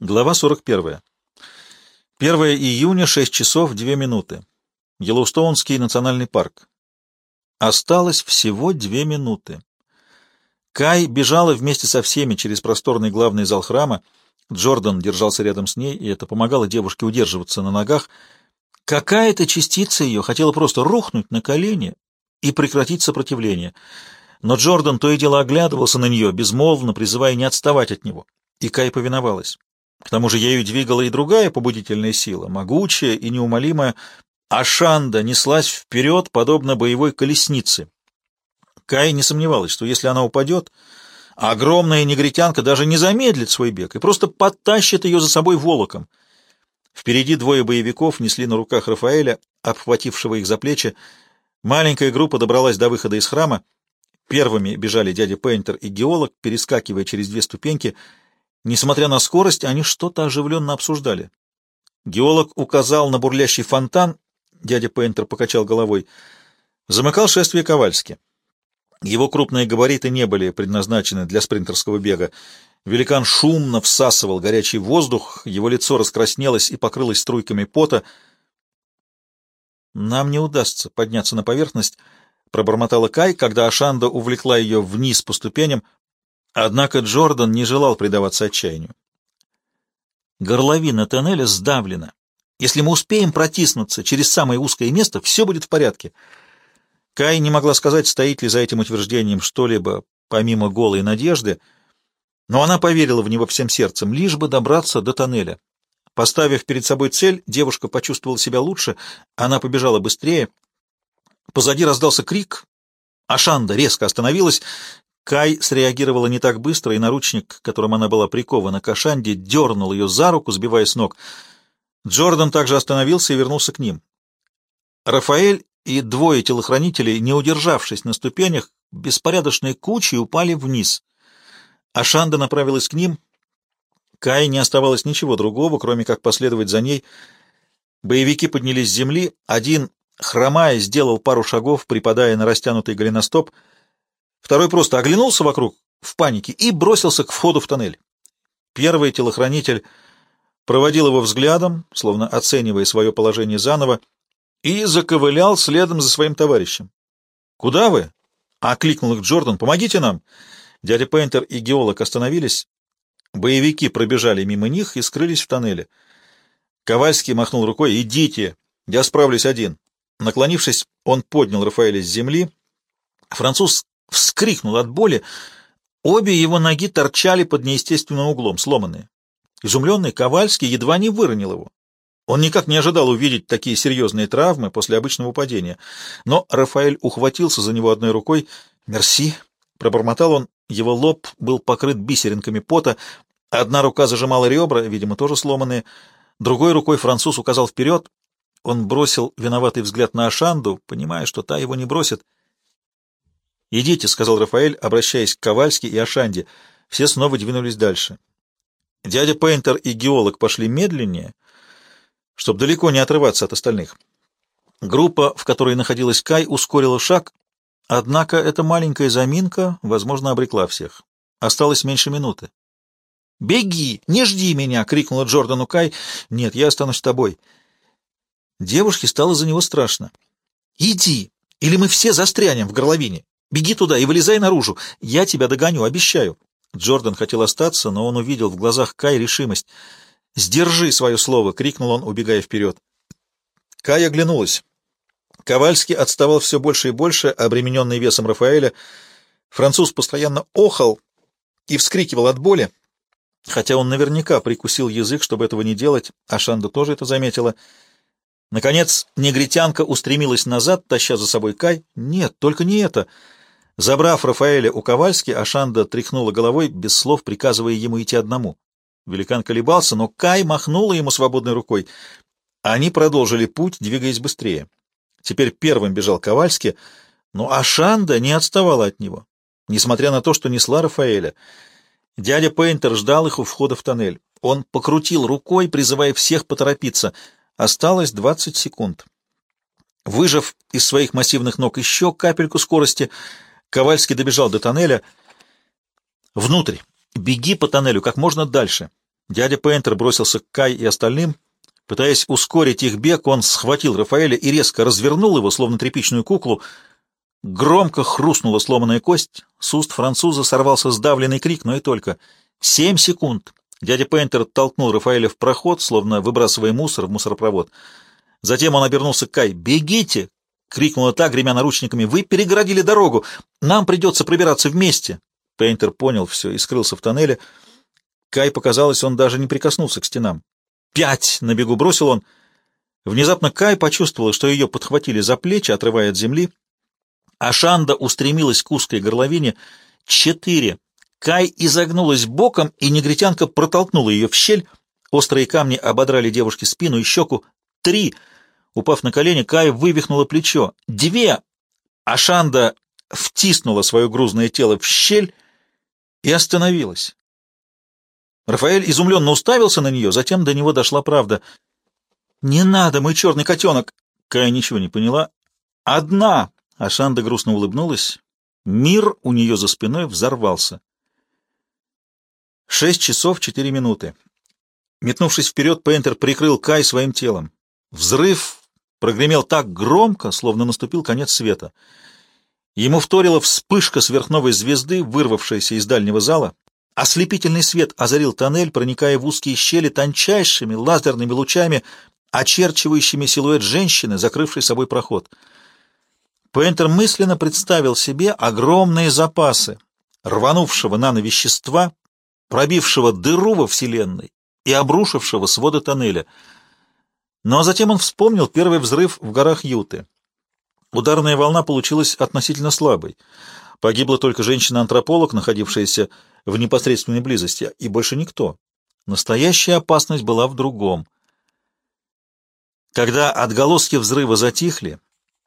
Глава 41. 1 июня, 6 часов 2 минуты. Йеллоустоунский национальный парк. Осталось всего 2 минуты. Кай бежала вместе со всеми через просторный главный зал храма. Джордан держался рядом с ней, и это помогало девушке удерживаться на ногах. Какая-то частица ее хотела просто рухнуть на колени и прекратить сопротивление. Но Джордан то и дело оглядывался на нее, безмолвно призывая не отставать от него. И Кай повиновалась. К тому же ею двигала и другая побудительная сила, могучая и неумолимая. Ашанда неслась вперед, подобно боевой колеснице. Кай не сомневалась, что если она упадет, огромная негритянка даже не замедлит свой бег и просто подтащит ее за собой волоком. Впереди двое боевиков несли на руках Рафаэля, обхватившего их за плечи. Маленькая группа добралась до выхода из храма. Первыми бежали дядя Пейнтер и геолог, перескакивая через две ступеньки — Несмотря на скорость, они что-то оживленно обсуждали. Геолог указал на бурлящий фонтан, дядя Пейнтер покачал головой. Замыкал шествие Ковальски. Его крупные габариты не были предназначены для спринтерского бега. Великан шумно всасывал горячий воздух, его лицо раскраснелось и покрылось струйками пота. «Нам не удастся подняться на поверхность», — пробормотала Кай, когда Ашанда увлекла ее вниз по ступеням. Однако Джордан не желал предаваться отчаянию. Горловина тоннеля сдавлена. Если мы успеем протиснуться через самое узкое место, все будет в порядке. Кай не могла сказать, стоит ли за этим утверждением что-либо, помимо голой надежды, но она поверила в него всем сердцем, лишь бы добраться до тоннеля. Поставив перед собой цель, девушка почувствовала себя лучше, она побежала быстрее. Позади раздался крик, Ашанда резко остановилась, Кай среагировала не так быстро, и наручник, которым она была прикована к Ашанде, дернул ее за руку, сбивая с ног. Джордан также остановился и вернулся к ним. Рафаэль и двое телохранителей, не удержавшись на ступенях, беспорядочной кучей упали вниз. Ашанда направилась к ним. Кай не оставалось ничего другого, кроме как последовать за ней. Боевики поднялись с земли. Один, хромая, сделал пару шагов, припадая на растянутый голеностоп — Второй просто оглянулся вокруг в панике и бросился к входу в тоннель. Первый телохранитель проводил его взглядом, словно оценивая свое положение заново, и заковылял следом за своим товарищем. «Куда вы?» — окликнул их Джордан. «Помогите нам!» Дядя Пейнтер и геолог остановились. Боевики пробежали мимо них и скрылись в тоннеле. Ковальский махнул рукой. «Идите! Я справлюсь один!» Наклонившись, он поднял Рафаэля с земли. Француз вскрикнул от боли. Обе его ноги торчали под неестественным углом, сломанные. Изумленный Ковальский едва не выронил его. Он никак не ожидал увидеть такие серьезные травмы после обычного падения. Но Рафаэль ухватился за него одной рукой. «Мерси!» — пробормотал он. Его лоб был покрыт бисеринками пота. Одна рука зажимала ребра, видимо, тоже сломанные. Другой рукой француз указал вперед. Он бросил виноватый взгляд на Ашанду, понимая, что та его не бросит. «Идите», — сказал Рафаэль, обращаясь к Ковальски и Ашанде. Все снова двинулись дальше. Дядя Пейнтер и геолог пошли медленнее, чтобы далеко не отрываться от остальных. Группа, в которой находилась Кай, ускорила шаг, однако эта маленькая заминка, возможно, обрекла всех. Осталось меньше минуты. «Беги! Не жди меня!» — крикнула Джордану Кай. «Нет, я останусь с тобой». Девушке стало за него страшно. «Иди, или мы все застрянем в горловине. Беги туда и вылезай наружу. Я тебя догоню, обещаю. Джордан хотел остаться, но он увидел в глазах Кай решимость. «Сдержи свое слово!» — крикнул он, убегая вперед. Кай оглянулась. Ковальский отставал все больше и больше, обремененный весом Рафаэля. Француз постоянно охал и вскрикивал от боли, хотя он наверняка прикусил язык, чтобы этого не делать, а Шанда тоже это заметила. Наконец, негритянка устремилась назад, таща за собой Кай. «Нет, только не это!» Забрав Рафаэля у Ковальски, Ашанда тряхнула головой, без слов приказывая ему идти одному. Великан колебался, но Кай махнула ему свободной рукой. Они продолжили путь, двигаясь быстрее. Теперь первым бежал Ковальски, но Ашанда не отставала от него, несмотря на то, что несла Рафаэля. Дядя Пейнтер ждал их у входа в тоннель. Он покрутил рукой, призывая всех поторопиться. Осталось двадцать секунд. Выжав из своих массивных ног еще капельку скорости, Ковальский добежал до тоннеля. «Внутрь! Беги по тоннелю как можно дальше!» Дядя Пейнтер бросился к Кай и остальным. Пытаясь ускорить их бег, он схватил Рафаэля и резко развернул его, словно тряпичную куклу. Громко хрустнула сломанная кость. С уст француза сорвался сдавленный крик, но и только. Семь секунд. Дядя Пейнтер толкнул Рафаэля в проход, словно выбрасывая мусор в мусоропровод. Затем он обернулся к Кай. «Бегите!» — крикнула та, гремя наручниками. «Вы перегородили дорогу! Нам придется пробираться вместе!» Пейнтер понял все и скрылся в тоннеле. Кай показалось, он даже не прикоснулся к стенам. «Пять!» — на бегу бросил он. Внезапно Кай почувствовал, что ее подхватили за плечи, отрывая от земли. Ашанда устремилась к узкой горловине. Четыре. Кай изогнулась боком, и негритянка протолкнула ее в щель. Острые камни ободрали девушке спину и щеку. Три. Упав на колени, Кай вывихнула плечо. Две. Ашанда втиснула свое грузное тело в щель и остановилась. Рафаэль изумленно уставился на нее, затем до него дошла правда. «Не надо, мой черный котенок!» Кая ничего не поняла. «Одна!» Ашанда грустно улыбнулась. Мир у нее за спиной взорвался. Шесть часов четыре минуты. Метнувшись вперед, Пейнтер прикрыл Кай своим телом. Взрыв прогремел так громко, словно наступил конец света. Ему вторила вспышка сверхновой звезды, вырвавшаяся из дальнего зала. Ослепительный свет озарил тоннель, проникая в узкие щели тончайшими лазерными лучами, очерчивающими силуэт женщины, закрывшей собой проход. Пейнтер мысленно представил себе огромные запасы рванувшего нановещества, пробившего дыру во Вселенной и обрушившего своды тоннеля. Но затем он вспомнил первый взрыв в горах Юты. Ударная волна получилась относительно слабой. Погибла только женщина-антрополог, находившаяся в непосредственной близости, и больше никто. Настоящая опасность была в другом. Когда отголоски взрыва затихли,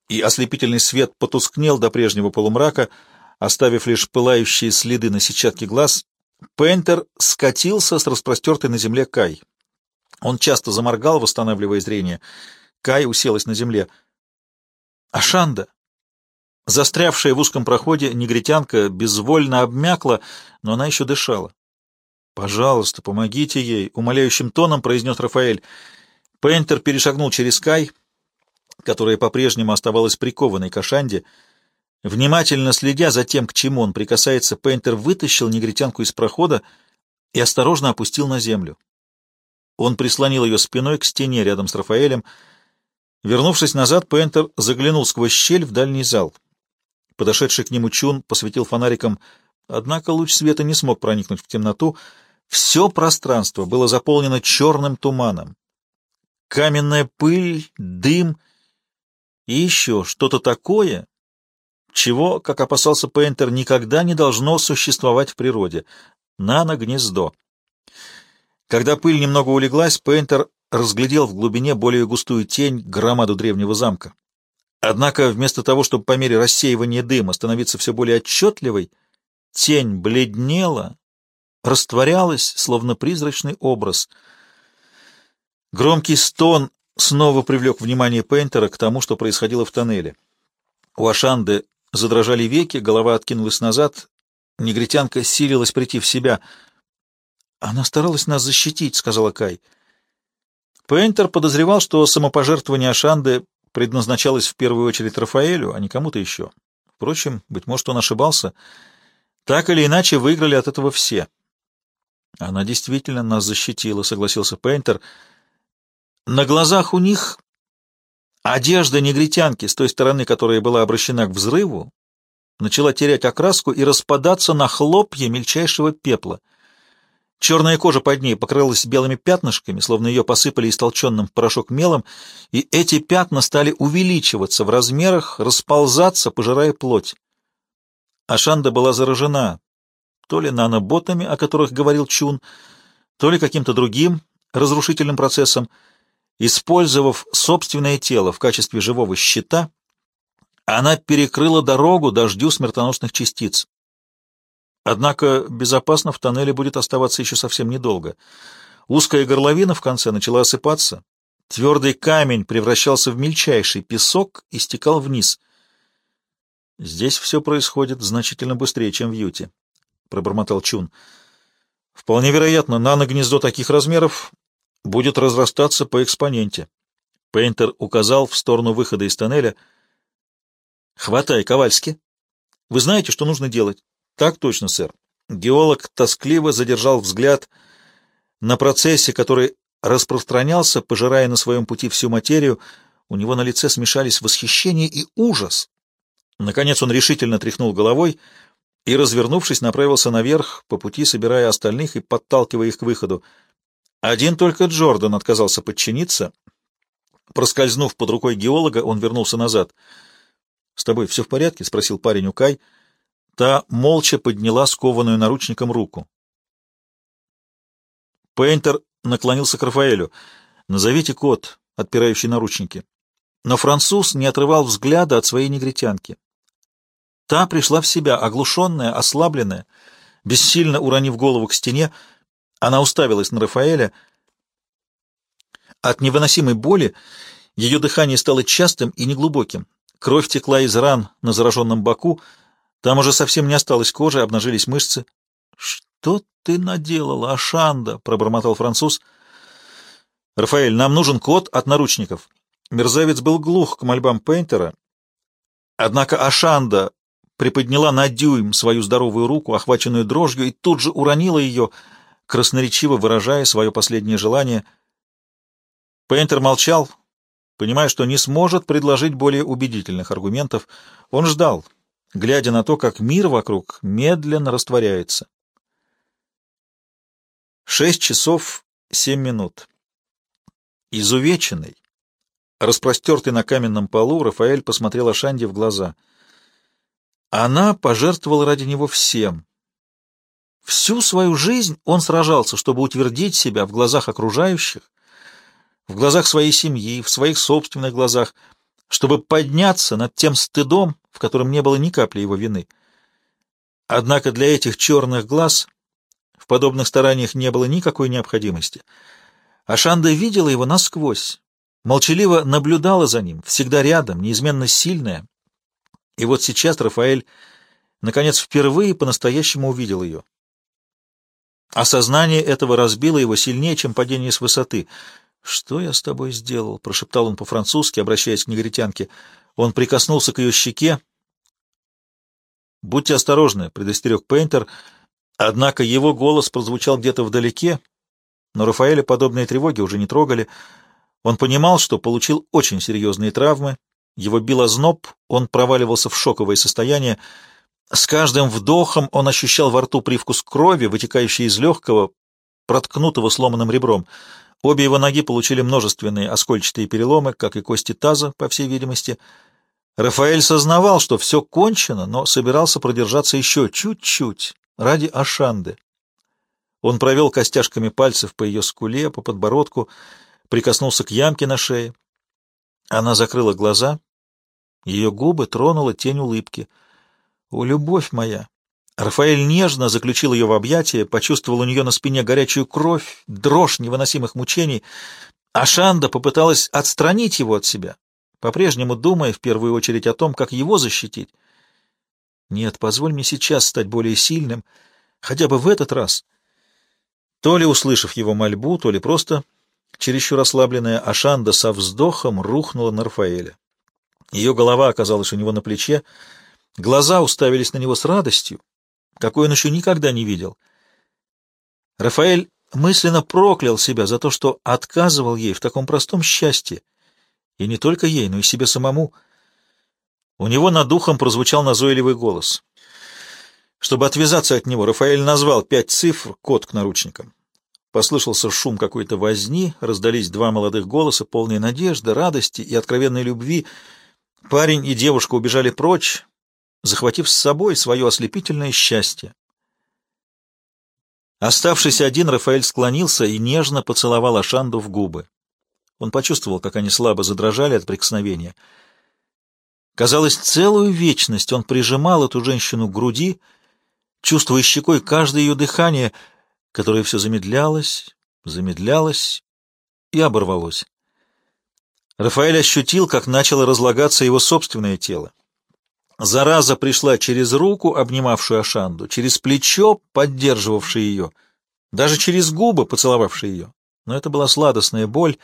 и ослепительный свет потускнел до прежнего полумрака, оставив лишь пылающие следы на сетчатке глаз, Пентер скатился с распростертой на земле Кай. Он часто заморгал, восстанавливая зрение. Кай уселась на земле. «Ашанда!» Застрявшая в узком проходе негритянка безвольно обмякла, но она еще дышала. «Пожалуйста, помогите ей», — умоляющим тоном произнес Рафаэль. Пентер перешагнул через Кай, которая по-прежнему оставалась прикованной к Ашанде. Внимательно следя за тем, к чему он прикасается, Пейнтер вытащил негритянку из прохода и осторожно опустил на землю. Он прислонил ее спиной к стене рядом с Рафаэлем. Вернувшись назад, Пейнтер заглянул сквозь щель в дальний зал. Подошедший к нему Чун посветил фонариком, однако луч света не смог проникнуть в темноту. Все пространство было заполнено черным туманом. Каменная пыль, дым и еще что-то такое, чего, как опасался Пейнтер, никогда не должно существовать в природе. Нано-гнездо. Когда пыль немного улеглась, Пейнтер разглядел в глубине более густую тень громаду древнего замка. Однако вместо того, чтобы по мере рассеивания дыма становиться все более отчетливой, тень бледнела, растворялась, словно призрачный образ. Громкий стон снова привлек внимание Пейнтера к тому, что происходило в тоннеле. У Ашанды задрожали веки, голова откинулась назад, негритянка силилась прийти в себя. «Она старалась нас защитить», — сказала Кай. Пейнтер подозревал, что самопожертвование Ашанды предназначалась в первую очередь Рафаэлю, а не кому-то еще. Впрочем, быть может, он ошибался. Так или иначе, выиграли от этого все. Она действительно нас защитила, согласился Пейнтер. На глазах у них одежда негритянки с той стороны, которая была обращена к взрыву, начала терять окраску и распадаться на хлопья мельчайшего пепла — Черная кожа под ней покрылась белыми пятнышками, словно ее посыпали истолченным порошок мелом, и эти пятна стали увеличиваться в размерах, расползаться, пожирая плоть. Ашанда была заражена то ли наноботами, о которых говорил Чун, то ли каким-то другим разрушительным процессом. Использовав собственное тело в качестве живого щита, она перекрыла дорогу дождю смертоносных частиц. Однако безопасно в тоннеле будет оставаться еще совсем недолго. Узкая горловина в конце начала осыпаться. Твердый камень превращался в мельчайший песок и стекал вниз. «Здесь все происходит значительно быстрее, чем в Юте», — пробормотал Чун. Вполне вероятно, нано-гнездо таких размеров будет разрастаться по экспоненте. Пейнтер указал в сторону выхода из тоннеля. «Хватай, Ковальски. Вы знаете, что нужно делать?» «Так точно, сэр». Геолог тоскливо задержал взгляд на процессе, который распространялся, пожирая на своем пути всю материю. У него на лице смешались восхищение и ужас. Наконец он решительно тряхнул головой и, развернувшись, направился наверх, по пути собирая остальных и подталкивая их к выходу. Один только Джордан отказался подчиниться. Проскользнув под рукой геолога, он вернулся назад. — С тобой все в порядке? — спросил парень у Кай. Та молча подняла скованную наручником руку. Пейнтер наклонился к Рафаэлю. «Назовите код, отпирающий наручники». Но француз не отрывал взгляда от своей негритянки. Та пришла в себя, оглушенная, ослабленная, бессильно уронив голову к стене. Она уставилась на Рафаэля. От невыносимой боли ее дыхание стало частым и неглубоким. Кровь текла из ран на зараженном боку. Там уже совсем не осталось кожи, обнажились мышцы. — Что ты наделала, Ашанда? — пробормотал француз. — Рафаэль, нам нужен код от наручников. Мерзавец был глух к мольбам Пейнтера. Однако Ашанда приподняла на дюйм свою здоровую руку, охваченную дрожью, и тут же уронила ее, красноречиво выражая свое последнее желание. Пейнтер молчал, понимая, что не сможет предложить более убедительных аргументов. Он ждал, глядя на то, как мир вокруг медленно растворяется. Шесть часов семь минут. Изувеченный, распростертый на каменном полу, Рафаэль посмотрел Ашанди в глаза — она пожертвовала ради него всем. Всю свою жизнь он сражался, чтобы утвердить себя в глазах окружающих, в глазах своей семьи, в своих собственных глазах, чтобы подняться над тем стыдом, в котором не было ни капли его вины. Однако для этих черных глаз в подобных стараниях не было никакой необходимости. Ашанда видела его насквозь, молчаливо наблюдала за ним, всегда рядом, неизменно сильная, и вот сейчас Рафаэль, наконец, впервые по-настоящему увидел ее. Осознание этого разбило его сильнее, чем падение с высоты. «Что я с тобой сделал?» — прошептал он по-французски, обращаясь к негритянке. Он прикоснулся к ее щеке. «Будьте осторожны», — предостерег Пейнтер, однако его голос прозвучал где-то вдалеке, но Рафаэля подобные тревоги уже не трогали. Он понимал, что получил очень серьезные травмы, его било зноб, он проваливался в шоковое состояние. С каждым вдохом он ощущал во рту привкус крови, вытекающей из легкого, проткнутого сломанным ребром. Обе его ноги получили множественные оскольчатые переломы, как и кости таза, по всей видимости. Рафаэль сознавал, что все кончено, но собирался продержаться еще чуть-чуть ради Ашанды. Он провел костяшками пальцев по ее скуле, по подбородку, прикоснулся к ямке на шее. Она закрыла глаза, ее губы тронула тень улыбки. «О, любовь моя!» Рафаэль нежно заключил ее в объятия, почувствовал у нее на спине горячую кровь, дрожь невыносимых мучений. Ашанда попыталась отстранить его от себя, по-прежнему думая в первую очередь о том, как его защитить. «Нет, позволь мне сейчас стать более сильным, хотя бы в этот раз». То ли услышав его мольбу, то ли просто чересчур ослабленная Ашанда со вздохом рухнула на Рафаэля. Ее голова оказалась у него на плече, глаза уставились на него с радостью, какой он еще никогда не видел. Рафаэль мысленно проклял себя за то, что отказывал ей в таком простом счастье, и не только ей, но и себе самому. У него над духом прозвучал назойливый голос. Чтобы отвязаться от него, Рафаэль назвал пять цифр, код к наручникам. Послышался шум какой-то возни, раздались два молодых голоса, полные надежды, радости и откровенной любви — Парень и девушка убежали прочь, захватив с собой свое ослепительное счастье. Оставшись один, Рафаэль склонился и нежно поцеловал Ашанду в губы. Он почувствовал, как они слабо задрожали от прикосновения. Казалось, целую вечность он прижимал эту женщину к груди, чувствуя щекой каждое ее дыхание, которое все замедлялось, замедлялось и оборвалось. Рафаэль ощутил, как начало разлагаться его собственное тело. Зараза пришла через руку, обнимавшую Ашанду, через плечо, поддерживавшее ее. даже через губы поцеловавший ее. Но это была сладостная боль,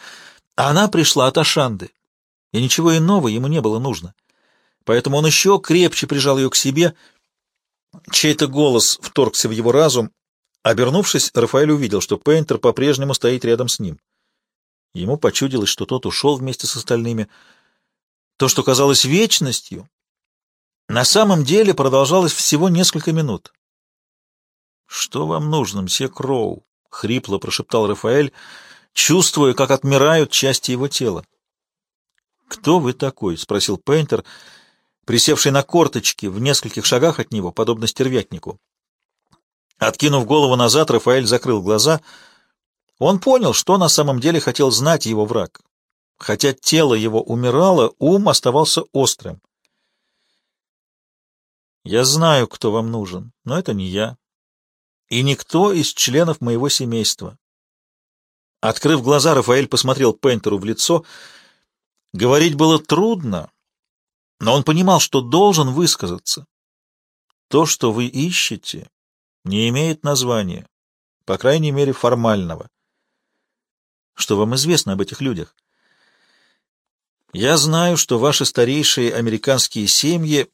а она пришла от Ашанды, и ничего иного ему не было нужно. Поэтому он еще крепче прижал ее к себе. Чей-то голос вторгся в его разум. Обернувшись, Рафаэль увидел, что Пейнтер по-прежнему стоит рядом с ним. Ему почудилось, что тот ушел вместе с остальными. То, что казалось вечностью, на самом деле продолжалось всего несколько минут. «Что вам нужно, мсье Кроу?» — хрипло прошептал Рафаэль, чувствуя, как отмирают части его тела. «Кто вы такой?» — спросил Пейнтер, присевший на корточки в нескольких шагах от него, подобно стервятнику. Откинув голову назад, Рафаэль закрыл глаза. Он понял, что на самом деле хотел знать его враг. Хотя тело его умирало, ум оставался острым. «Я знаю, кто вам нужен, но это не я. И никто из членов моего семейства». Открыв глаза, Рафаэль посмотрел Пейнтеру в лицо. Говорить было трудно, но он понимал, что должен высказаться. То, что вы ищете, не имеет названия, по крайней мере, формального. Что вам известно об этих людях? Я знаю, что ваши старейшие американские семьи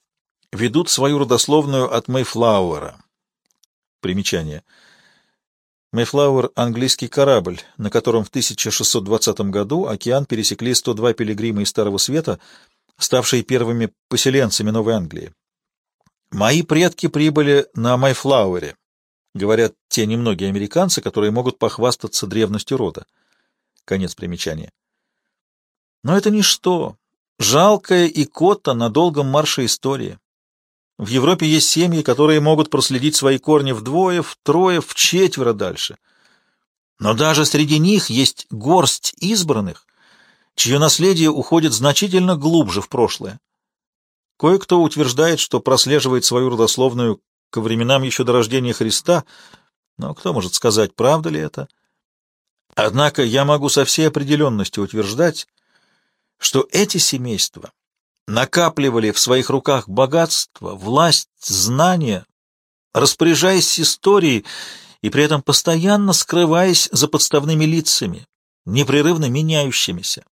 ведут свою родословную от Мэйфлауэра. Примечание. Мэйфлауэр — английский корабль, на котором в 1620 году океан пересекли 102 пилигрима из Старого Света, ставшие первыми поселенцами Новой Англии. Мои предки прибыли на Майфлауэре, говорят те немногие американцы, которые могут похвастаться древностью рода. Конец примечания. Но это ничто. Жалкая икота на долгом марше истории. В Европе есть семьи, которые могут проследить свои корни вдвое, втрое, вчетверо дальше. Но даже среди них есть горсть избранных, чье наследие уходит значительно глубже в прошлое. Кое-кто утверждает, что прослеживает свою родословную ко временам еще до рождения Христа, но кто может сказать, правда ли это? Однако я могу со всей определенностью утверждать, что эти семейства накапливали в своих руках богатство, власть, знания, распоряжаясь историей и при этом постоянно скрываясь за подставными лицами, непрерывно меняющимися.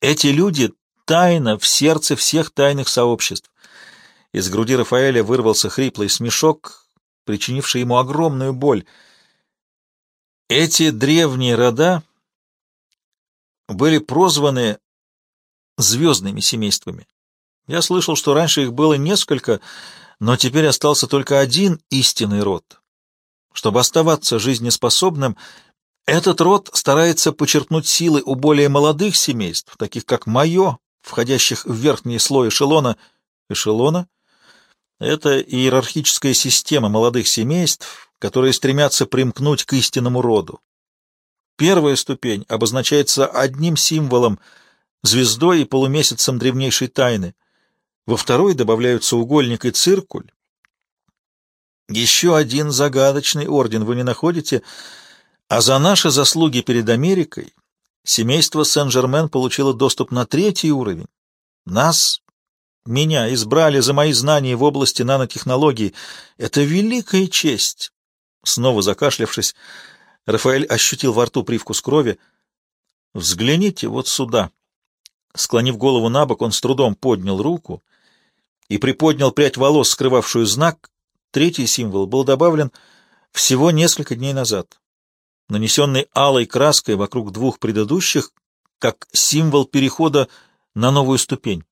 Эти люди — тайна в сердце всех тайных сообществ. Из груди Рафаэля вырвался хриплый смешок, причинивший ему огромную боль. Эти древние рода были прозваны звездными семействами. Я слышал, что раньше их было несколько, но теперь остался только один истинный род. Чтобы оставаться жизнеспособным, этот род старается почерпнуть силы у более молодых семейств, таких как мое, входящих в верхний слой эшелона. Эшелона — это иерархическая система молодых семейств, которые стремятся примкнуть к истинному роду. Первая ступень обозначается одним символом — звездой и полумесяцем древнейшей тайны. Во второй добавляются угольник и циркуль. Еще один загадочный орден вы не находите, а за наши заслуги перед Америкой семейство Сен-Жермен получило доступ на третий уровень. Нас, меня, избрали за мои знания в области нанотехнологий. Это великая честь. Снова закашлявшись, Рафаэль ощутил во рту привкус крови. «Взгляните вот сюда», Склонив голову на бок, он с трудом поднял руку и приподнял прядь волос, скрывавшую знак. Третий символ был добавлен всего несколько дней назад, нанесенный алой краской вокруг двух предыдущих, как символ перехода на новую ступень.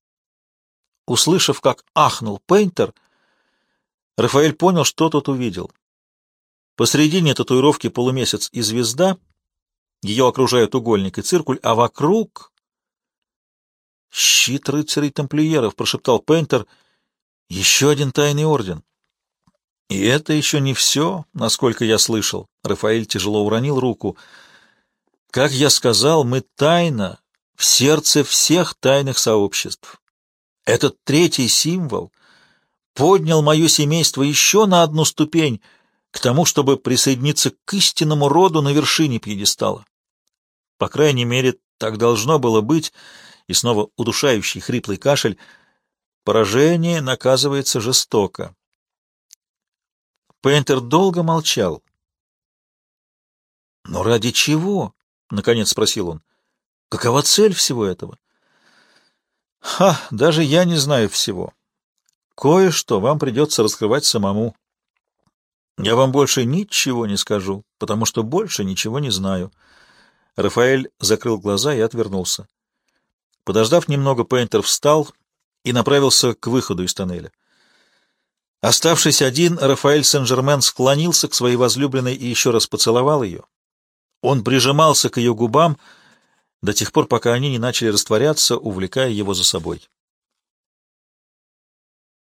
Услышав, как ахнул Пейнтер, Рафаэль понял, что тот увидел. Посредине татуировки полумесяц и звезда, ее окружают угольник и циркуль, а вокруг «Щит рыцарей-тамплиеров», — прошептал Пейнтер. «Еще один тайный орден». «И это еще не все, насколько я слышал». Рафаэль тяжело уронил руку. «Как я сказал, мы тайна в сердце всех тайных сообществ. Этот третий символ поднял мое семейство еще на одну ступень к тому, чтобы присоединиться к истинному роду на вершине пьедестала. По крайней мере, так должно было быть, — и снова удушающий хриплый кашель. Поражение наказывается жестоко. Пейнтер долго молчал. Но ради чего? — наконец спросил он. Какова цель всего этого? Ха, даже я не знаю всего. Кое-что вам придется раскрывать самому. Я вам больше ничего не скажу, потому что больше ничего не знаю. Рафаэль закрыл глаза и отвернулся. Подождав немного, Пейнтер встал и направился к выходу из тоннеля. Оставшись один, Рафаэль Сен-Жермен склонился к своей возлюбленной и еще раз поцеловал ее. Он прижимался к ее губам до тех пор, пока они не начали растворяться, увлекая его за собой.